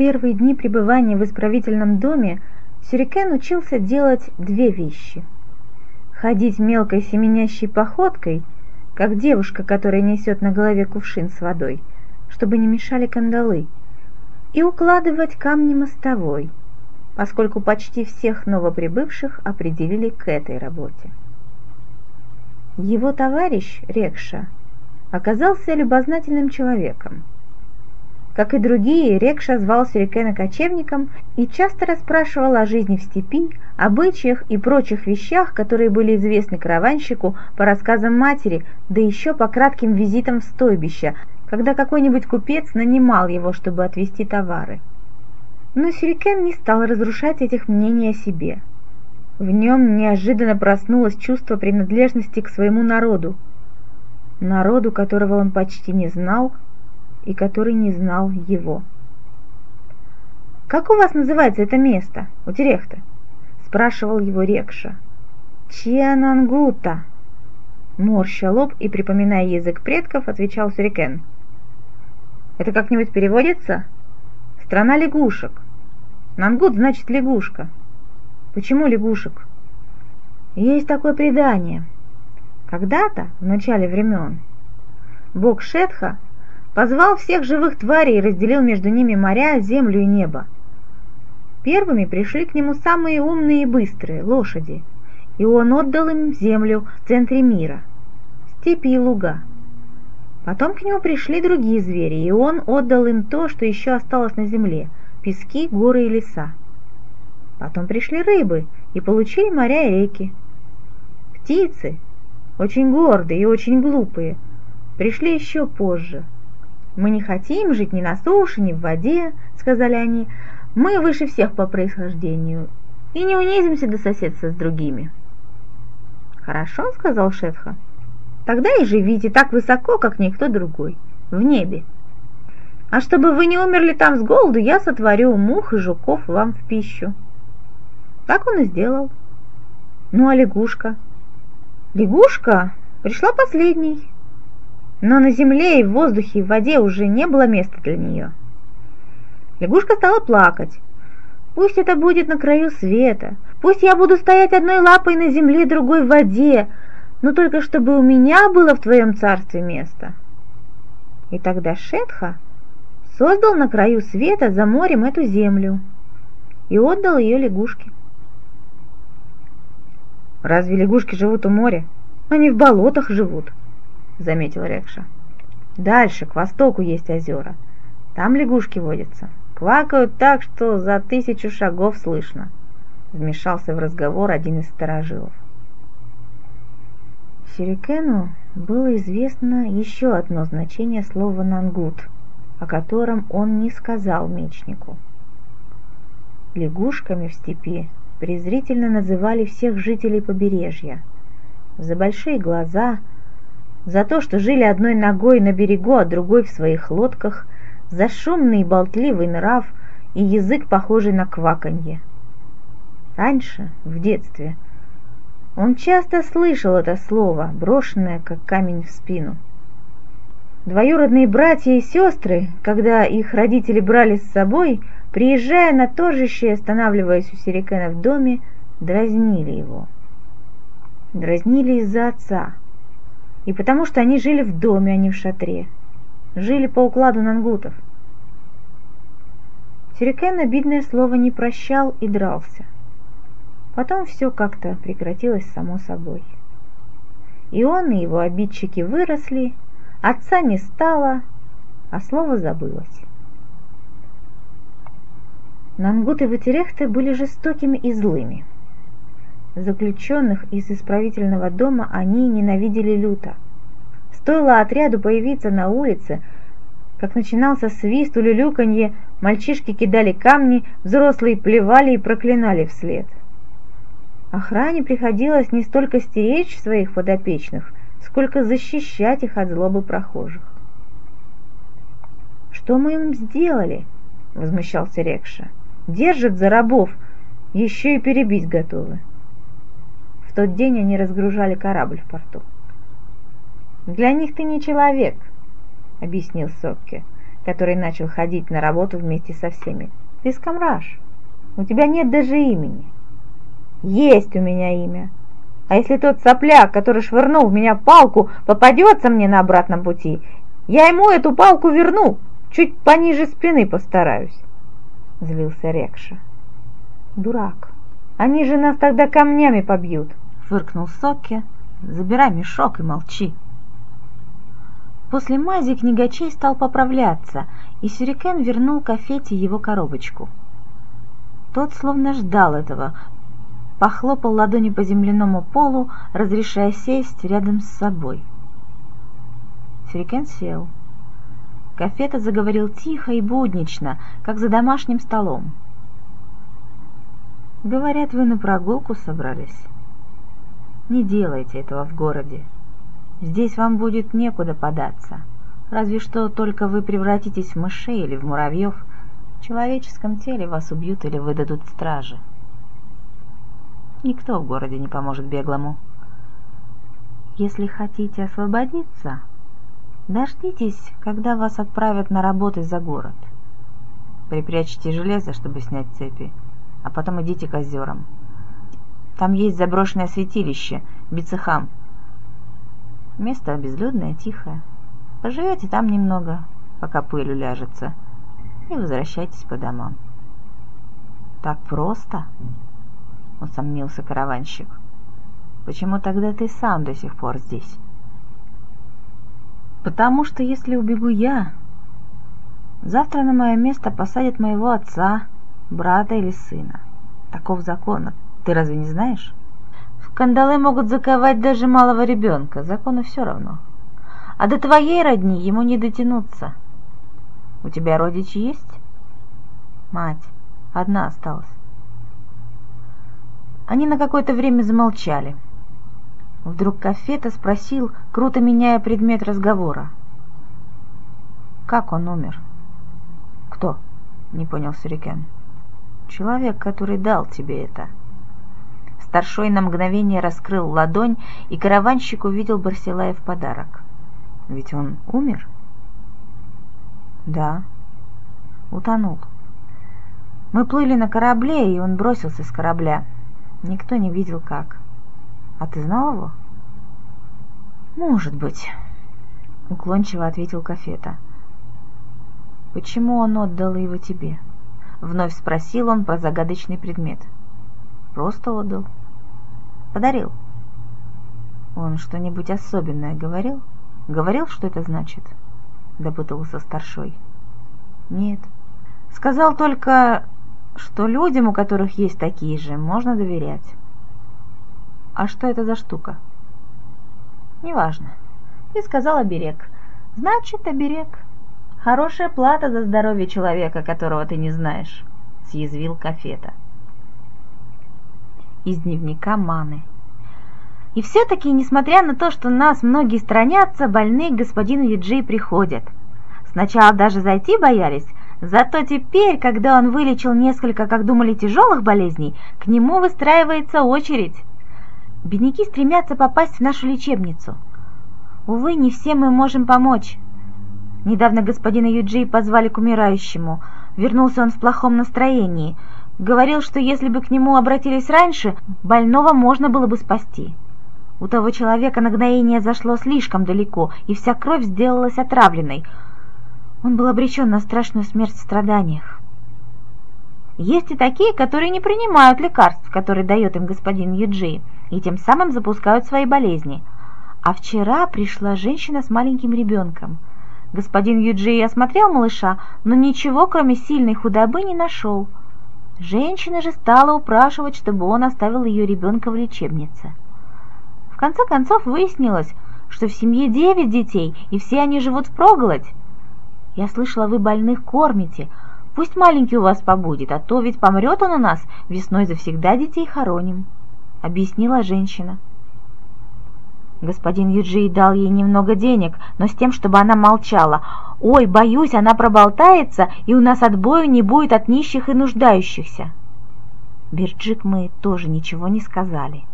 первые дни пребывания в исправительном доме Сюрикен учился делать две вещи. Ходить мелкой семенящей походкой, как девушка, которая несет на голове кувшин с водой, чтобы не мешали кандалы, и укладывать камни мостовой, поскольку почти всех новоприбывших определили к этой работе. Его товарищ, Рекша, оказался любознательным человеком – как и другие, Рекша звал Сюрикена кочевником и часто расспрашивал о жизни в степи, обычаях и прочих вещах, которые были известны караванщику по рассказам матери, да еще по кратким визитам в стойбище, когда какой-нибудь купец нанимал его, чтобы отвезти товары. Но Сюрикен не стал разрушать этих мнений о себе. В нем неожиданно проснулось чувство принадлежности к своему народу, народу, которого он почти не знал, и который не знал его. «Как у вас называется это место, у Терехта?» – спрашивал его Рекша. «Чианангута!» Морща лоб и, припоминая язык предков, отвечал Сюрикен. «Это как-нибудь переводится?» «Страна лягушек». «Нангут» значит лягушка. «Почему лягушек?» «Есть такое предание. Когда-то, в начале времен, бог Шетха позвал всех живых тварей и разделил между ними моря, землю и небо. Первыми пришли к нему самые умные и быстрые – лошади, и он отдал им землю в центре мира, степи и луга. Потом к нему пришли другие звери, и он отдал им то, что еще осталось на земле – пески, горы и леса. Потом пришли рыбы и получили моря и реки. Птицы, очень гордые и очень глупые, пришли еще позже – «Мы не хотим жить ни на суше, ни в воде», — сказали они. «Мы выше всех по происхождению и не унизимся до соседства с другими». «Хорошо», — сказал Шетха. «Тогда и живите так высоко, как никто другой, в небе. А чтобы вы не умерли там с голоду, я сотворю мух и жуков вам в пищу». Так он и сделал. Ну а лягушка? Лягушка пришла последней но на земле и в воздухе и в воде уже не было места для нее. Лягушка стала плакать. «Пусть это будет на краю света, пусть я буду стоять одной лапой на земле, другой в воде, но только чтобы у меня было в твоем царстве место». И тогда Шетха создал на краю света за морем эту землю и отдал ее лягушке. «Разве лягушки живут у моря? Они в болотах живут», заметил Рекша. Дальше, к востоку есть озера. Там лягушки водятся. Квакают так, что за тысячу шагов слышно. Вмешался в разговор один из сторожилов. Сюрикену было известно еще одно значение слова «нангут», о котором он не сказал мечнику. Лягушками в степи презрительно называли всех жителей побережья. За большие глаза – за то, что жили одной ногой на берегу, а другой в своих лодках, за шумный и болтливый нрав и язык, похожий на кваканье. Раньше, в детстве, он часто слышал это слово, брошенное, как камень в спину. Двоюродные братья и сестры, когда их родители брали с собой, приезжая на торжище и останавливаясь у Сирикена в доме, дразнили его. Дразнили из-за отца – и потому что они жили в доме, а не в шатре. Жили по укладу нангутов. Сюрикен обидное слово не прощал и дрался. Потом все как-то прекратилось само собой. И он, и его обидчики выросли, отца не стало, а слово забылось. Нангуты Ватерехты были жестокими и злыми. Заключенных из исправительного дома они ненавидели люто. Стоило отряду появиться на улице, как начинался свист, улюлюканье, мальчишки кидали камни, взрослые плевали и проклинали вслед. Охране приходилось не столько стеречь своих подопечных, сколько защищать их от злобы прохожих. «Что мы им сделали?» — возмущался Рекша. «Держат за рабов, еще и перебить готовы». В тот день они разгружали корабль в порту. «Для них ты не человек», — объяснил Сокке. который начал ходить на работу вместе со всеми. «Ты скамраж. У тебя нет даже имени». «Есть у меня имя. А если тот сопляк, который швырнул в меня палку, попадется мне на обратном пути, я ему эту палку верну, чуть пониже спины постараюсь», — злился Рекша. «Дурак. Они же нас тогда камнями побьют», — фыркнул Сокки. «Забирай мешок и молчи». После мази книгачей стал поправляться, и Сюрикен вернул Кафете его коробочку. Тот словно ждал этого, похлопал ладони по земляному полу, разрешая сесть рядом с собой. Сюрикен сел. Кафета заговорил тихо и буднично, как за домашним столом. «Говорят, вы на прогулку собрались. Не делайте этого в городе. Здесь вам будет некуда податься. Разве что только вы превратитесь в мышей или в муравьев. В человеческом теле вас убьют или выдадут стражи. Никто в городе не поможет беглому. Если хотите освободиться, дождитесь, когда вас отправят на работу за город. Припрячьте железо, чтобы снять цепи, а потом идите к озерам. Там есть заброшенное святилище, Бицехам, Место безлюдное, тихое. Поживете там немного, пока пыль уляжется, и возвращайтесь по домам. «Так просто?» — усомнился караванщик. «Почему тогда ты сам до сих пор здесь?» «Потому что если убегу я, завтра на мое место посадят моего отца, брата или сына. Таков закон. Ты разве не знаешь?» Кандалы могут заковать даже малого ребенка, закону все равно. А до твоей родни ему не дотянуться. У тебя родичи есть? Мать. Одна осталась. Они на какое-то время замолчали. Вдруг Кафета спросил, круто меняя предмет разговора. «Как он умер?» «Кто?» — не понял Сюрикен. «Человек, который дал тебе это». Старшой на мгновение раскрыл ладонь, и караванщик увидел Барсилаев подарок. Ведь он умер? Да, утонул. Мы плыли на корабле, и он бросился с корабля. Никто не видел как. А ты знал его? Может быть, уклончиво ответил Кафета. Почему он отдал его тебе? Вновь спросил он про загадочный предмет. Просто отдал. Подарил. Он что-нибудь особенное говорил? Говорил, что это значит? Допытывался старшой. Нет. Сказал только, что людям, у которых есть такие же, можно доверять. А что это за штука? Неважно. Ты сказал оберег. Значит, оберег. Хорошая плата за здоровье человека, которого ты не знаешь, съязвил Кафета из дневника Маны. И все-таки, несмотря на то, что нас многие странятся, больные к господину Юджи приходят. Сначала даже зайти боялись, зато теперь, когда он вылечил несколько, как думали, тяжелых болезней, к нему выстраивается очередь. Бедняки стремятся попасть в нашу лечебницу. Увы, не всем мы можем помочь. Недавно господина Юджи позвали к умирающему. Вернулся он в плохом настроении – Говорил, что если бы к нему обратились раньше, больного можно было бы спасти. У того человека нагноение зашло слишком далеко, и вся кровь сделалась отравленной. Он был обречен на страшную смерть в страданиях. Есть и такие, которые не принимают лекарств, которые дает им господин Юджи, и тем самым запускают свои болезни. А вчера пришла женщина с маленьким ребенком. Господин Юджи осмотрел малыша, но ничего, кроме сильной худобы, не нашел – Женщина же стала упрашивать, чтобы он оставил ее ребенка в лечебнице. В конце концов выяснилось, что в семье девять детей, и все они живут впроголодь. Я слышала, вы больных кормите. Пусть маленький у вас побудет, а то ведь помрет он у нас, весной завсегда детей хороним», — объяснила женщина. Господин Юджи дал ей немного денег, но с тем, чтобы она молчала. «Ой, боюсь, она проболтается, и у нас отбоя не будет от нищих и нуждающихся». Бирджик мы тоже ничего не сказали.